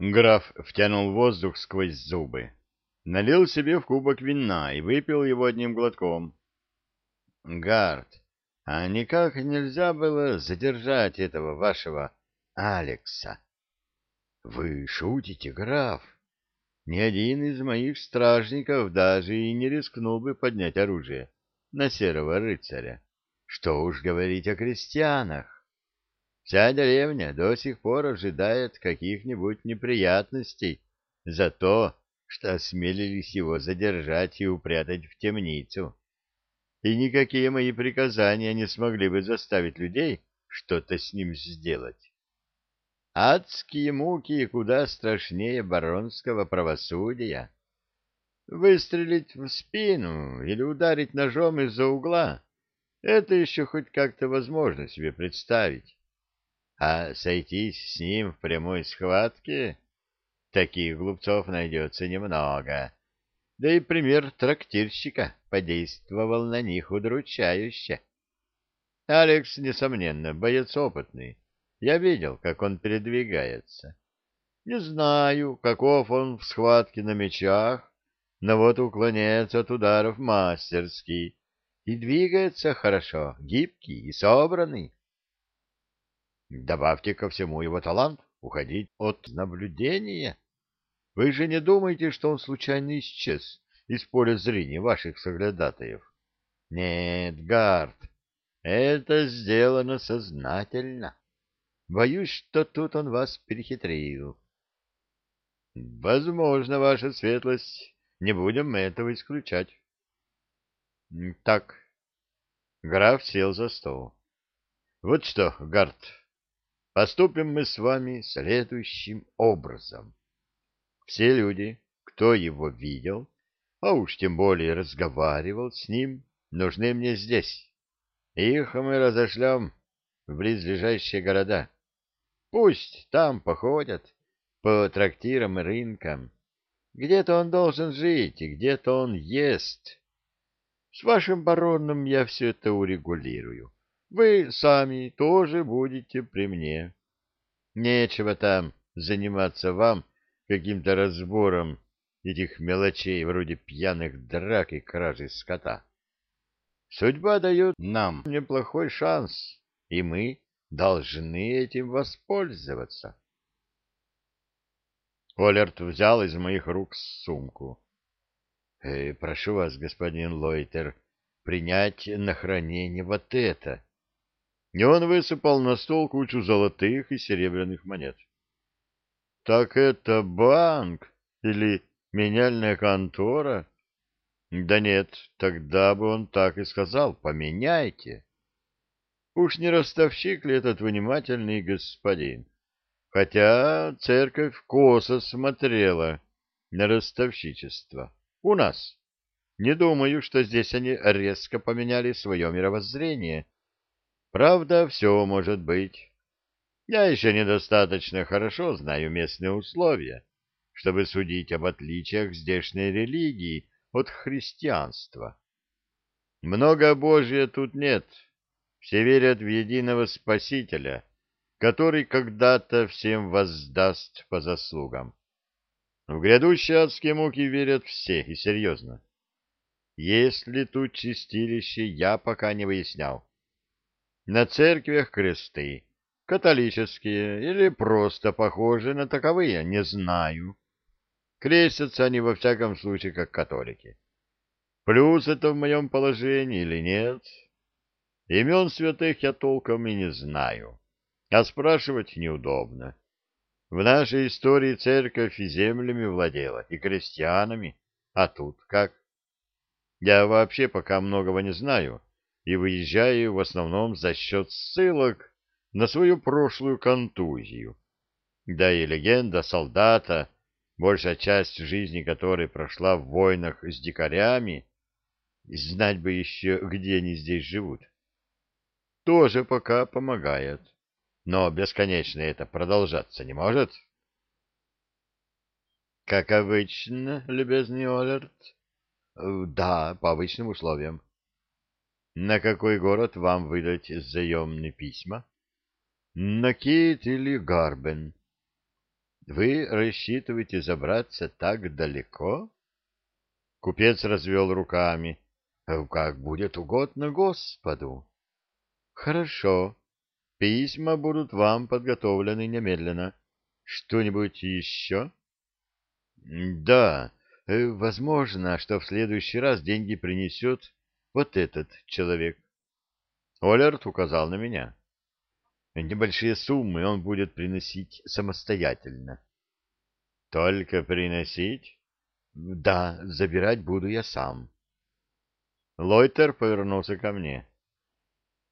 Граф втянул воздух сквозь зубы, налил себе в кубок вина и выпил его одним глотком. — Гард, а никак нельзя было задержать этого вашего Алекса? — Вы шутите, граф? Ни один из моих стражников даже и не рискнул бы поднять оружие на серого рыцаря. Что уж говорить о крестьянах. Вся деревня до сих пор ожидает каких-нибудь неприятностей за то, что осмелились его задержать и упрятать в темницу. И никакие мои приказания не смогли бы заставить людей что-то с ним сделать. Адские муки куда страшнее баронского правосудия. Выстрелить в спину или ударить ножом из-за угла — это еще хоть как-то возможно себе представить. А сойтись с ним в прямой схватке — таких глупцов найдется немного. Да и пример трактирщика подействовал на них удручающе. Алекс, несомненно, боец опытный, я видел, как он передвигается. Не знаю, каков он в схватке на мечах, но вот уклоняется от ударов мастерски и двигается хорошо, гибкий и собранный. Добавьте ко всему его талант уходить от наблюдения. Вы же не думаете, что он случайно исчез из поля зрения ваших соглядатаев? Нет, Гард, это сделано сознательно. Боюсь, что тут он вас перехитрил. — Возможно, ваша светлость. Не будем мы этого исключать. — Так. Граф сел за стол. — Вот что, Гард, поступим мы с вами следующим образом. Все люди, кто его видел, а уж тем более разговаривал с ним, нужны мне здесь. Их мы разошлем в близлежащие города. Пусть там походят по трактирам и рынкам. Где-то он должен жить, и где-то он ест. С вашим бароном я все это урегулирую. Вы сами тоже будете при мне. Нечего там заниматься вам каким-то разбором этих мелочей вроде пьяных драк и кражи скота. Судьба дает нам неплохой шанс, и мы должны этим воспользоваться. Олерт взял из моих рук сумку. «Э, — Прошу вас, господин Лойтер, принять на хранение вот это. И он высыпал на стол кучу золотых и серебряных монет. — Так это банк или меняльная контора? Да нет, тогда бы он так и сказал, поменяйте. Уж не ростовщик ли этот внимательный господин? Хотя церковь косо смотрела на ростовщичество. У нас. Не думаю, что здесь они резко поменяли свое мировоззрение. Правда, все может быть. Я еще недостаточно хорошо знаю местные условия, чтобы судить об отличиях здешней религии от христианства. Много Божия тут нет, все верят в единого Спасителя, который когда-то всем воздаст по заслугам. В грядущие адские муки верят все, и серьезно. Есть ли тут чистилище, я пока не выяснял. На церквях кресты, католические или просто похожие на таковые, не знаю. Крестятся они во всяком случае как католики. Плюс это в моем положении или нет, Имен святых я толком и не знаю, а спрашивать неудобно. В нашей истории церковь и землями владела, и крестьянами, а тут как? Я вообще пока многого не знаю и выезжаю в основном за счет ссылок на свою прошлую контузию. Да и легенда солдата, большая часть жизни которой прошла в войнах с дикарями, знать бы еще, где они здесь живут тоже пока помогает. Но бесконечно это продолжаться не может. — Как обычно, любезный Олерт? — Да, по обычным условиям. — На какой город вам выдать заемные письма? — На Кит или Гарбен? Вы рассчитываете забраться так далеко? Купец развел руками. Как будет угодно Господу. Хорошо. Письма будут вам подготовлены немедленно. Что-нибудь еще? Да. Возможно, что в следующий раз деньги принесет вот этот человек. Олерт указал на меня. Небольшие суммы он будет приносить самостоятельно. Только приносить? Да, забирать буду я сам. Лойтер повернулся ко мне.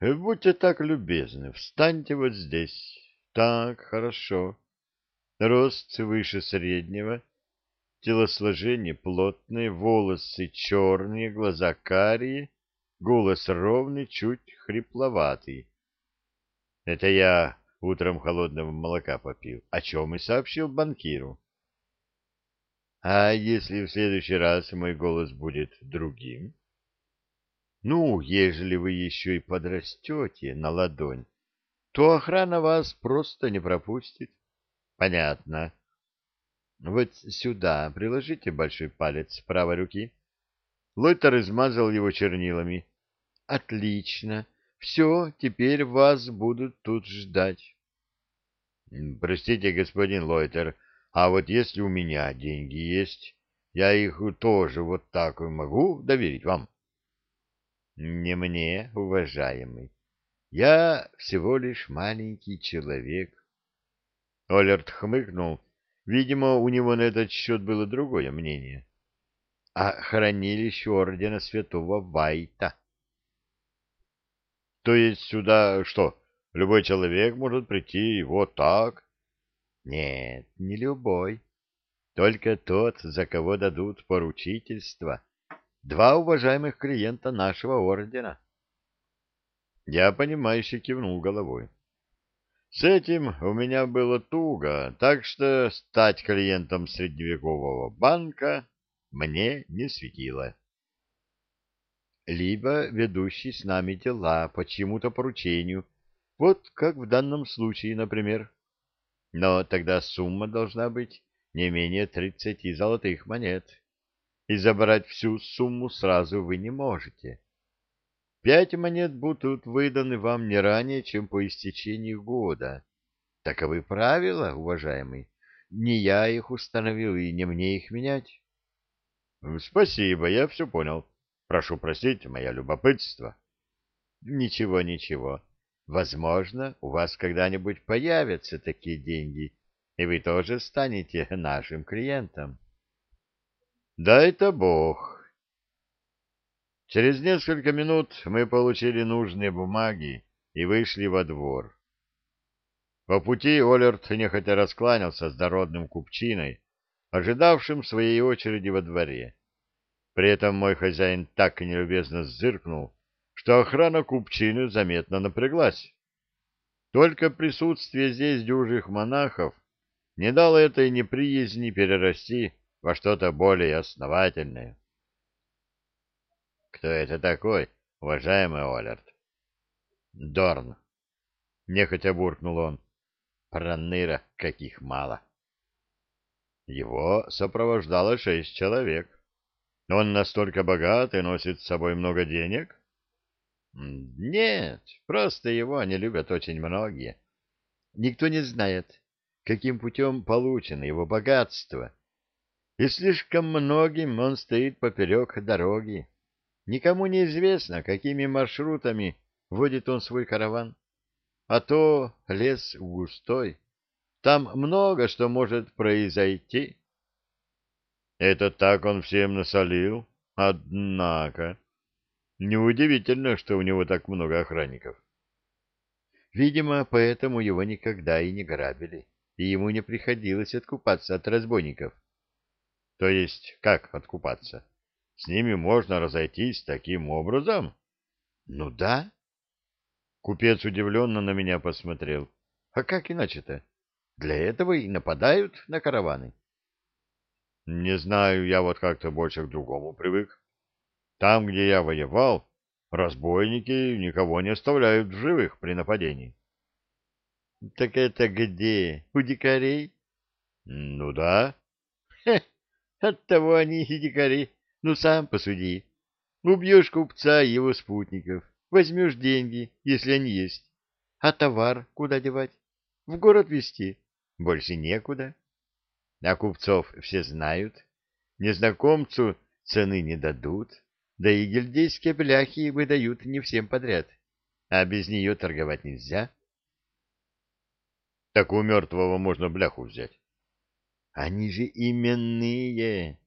Будьте так любезны, встаньте вот здесь. Так, хорошо. Рост выше среднего, телосложение плотное, волосы черные, глаза карие, голос ровный, чуть хрипловатый. Это я утром холодного молока попил, о чем и сообщил банкиру. А если в следующий раз мой голос будет другим? Ну, ежели вы еще и подрастете на ладонь, то охрана вас просто не пропустит. Понятно. Вот сюда приложите большой палец правой руки. Лойтер измазал его чернилами. Отлично. Все, теперь вас будут тут ждать. Простите, господин Лойтер, а вот если у меня деньги есть, я их тоже вот так могу доверить вам? Не мне, уважаемый. Я всего лишь маленький человек. Олерт хмыкнул. Видимо, у него на этот счет было другое мнение. А хранилище ордена святого Вайта. То есть сюда что, любой человек может прийти вот так? Нет, не любой. Только тот, за кого дадут поручительство. Два уважаемых клиента нашего ордена. Я, понимающе кивнул головой. С этим у меня было туго, так что стать клиентом средневекового банка мне не светило либо ведущий с нами дела по чьему-то поручению, вот как в данном случае, например. Но тогда сумма должна быть не менее тридцати золотых монет, и забрать всю сумму сразу вы не можете. Пять монет будут выданы вам не ранее, чем по истечении года. Таковы правила, уважаемый. Не я их установил, и не мне их менять. — Спасибо, я все понял. Прошу простить мое любопытство. Ничего, ничего. Возможно, у вас когда-нибудь появятся такие деньги, и вы тоже станете нашим клиентом. Да это Бог. Через несколько минут мы получили нужные бумаги и вышли во двор. По пути Олерт нехотя раскланялся с дородным купчиной, ожидавшим своей очереди во дворе. При этом мой хозяин так нелюбезно зыркнул, что охрана купчины заметно напряглась. Только присутствие здесь дюжих монахов не дало этой неприязни перерасти во что-то более основательное. — Кто это такой, уважаемый Олерт? — Дорн. Нехотя буркнул он. Проныра, каких мало. Его сопровождало шесть человек. Он настолько богат и носит с собой много денег? Нет, просто его не любят очень многие. Никто не знает, каким путем получено его богатство. И слишком многим он стоит поперек дороги. Никому не известно, какими маршрутами водит он свой караван. А то лес густой. Там много что может произойти. Это так он всем насолил? Однако... Неудивительно, что у него так много охранников. Видимо, поэтому его никогда и не грабили, и ему не приходилось откупаться от разбойников. То есть, как откупаться? С ними можно разойтись таким образом? Ну да. Купец удивленно на меня посмотрел. А как иначе-то? Для этого и нападают на караваны. Не знаю, я вот как-то больше к другому привык. Там, где я воевал, разбойники никого не оставляют в живых при нападении. — Так это где? У дикарей? Ну да. Хе, оттого они и дикари. Ну, сам посуди. Убьешь купца и его спутников, возьмешь деньги, если они есть. А товар куда девать? В город везти. Больше некуда. А купцов все знают. Незнакомцу цены не дадут, да и гильдейские бляхи выдают не всем подряд. А без нее торговать нельзя. Так у мертвого можно бляху взять. Они же именные.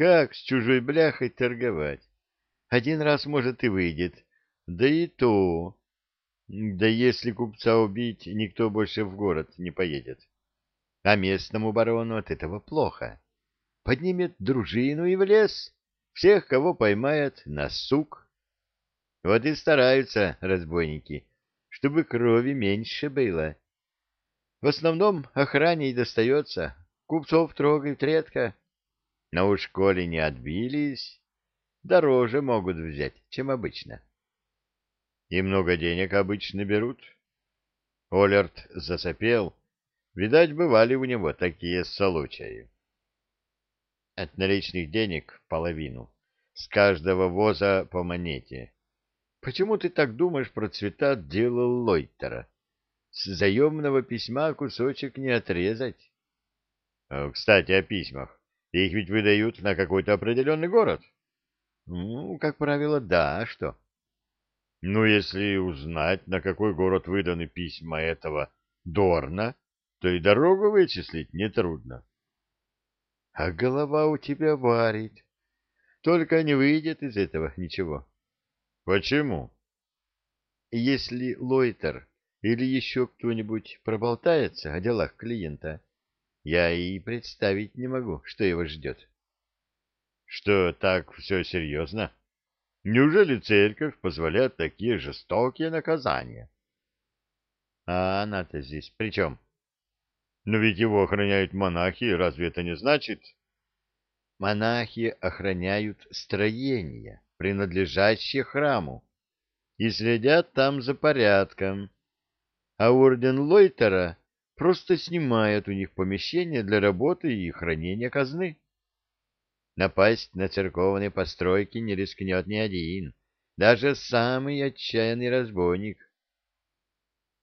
Как с чужой бляхой торговать? Один раз, может, и выйдет. Да и то. Да если купца убить, никто больше в город не поедет. А местному барону от этого плохо. Поднимет дружину и в лес. Всех, кого поймает, на сук. Вот и стараются разбойники, чтобы крови меньше было. В основном охране и достается. Купцов трогают редко. Но уж коли не отбились, дороже могут взять, чем обычно. И много денег обычно берут. Олерт засопел. Видать, бывали у него такие случаи. От наличных денег половину. С каждого воза по монете. Почему ты так думаешь про цвета дела Лойтера? С заемного письма кусочек не отрезать. Кстати, о письмах. Их ведь выдают на какой-то определенный город. Ну, как правило, да. А что? Ну, если узнать, на какой город выданы письма этого Дорна, то и дорогу вычислить нетрудно. А голова у тебя варит. Только не выйдет из этого ничего. Почему? Если Лойтер или еще кто-нибудь проболтается о делах клиента, я и представить не могу, что его ждет. Что, так все серьезно? Неужели церковь позволяет такие жестокие наказания? А она-то здесь при чем? Но ведь его охраняют монахи, разве это не значит? Монахи охраняют строения, принадлежащие храму, и следят там за порядком. А орден Лойтера просто снимает у них помещения для работы и хранения казны. Напасть на церковные постройки не рискнет ни один, даже самый отчаянный разбойник.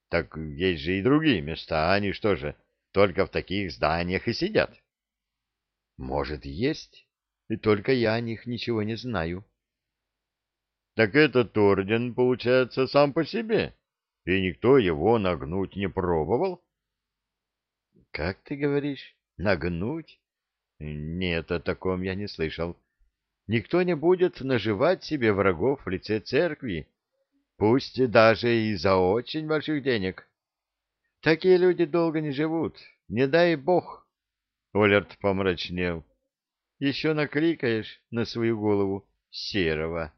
Так есть же и другие места, они что же, только в таких зданиях и сидят? Может, есть, и только я о них ничего не знаю. Так этот орден, получается, сам по себе, и никто его нагнуть не пробовал? Как ты говоришь, нагнуть? Нет, о таком я не слышал. Никто не будет наживать себе врагов в лице церкви, пусть даже и за очень больших денег. Такие люди долго не живут, не дай бог. Олерт помрачнел. Еще накликаешь на свою голову серого.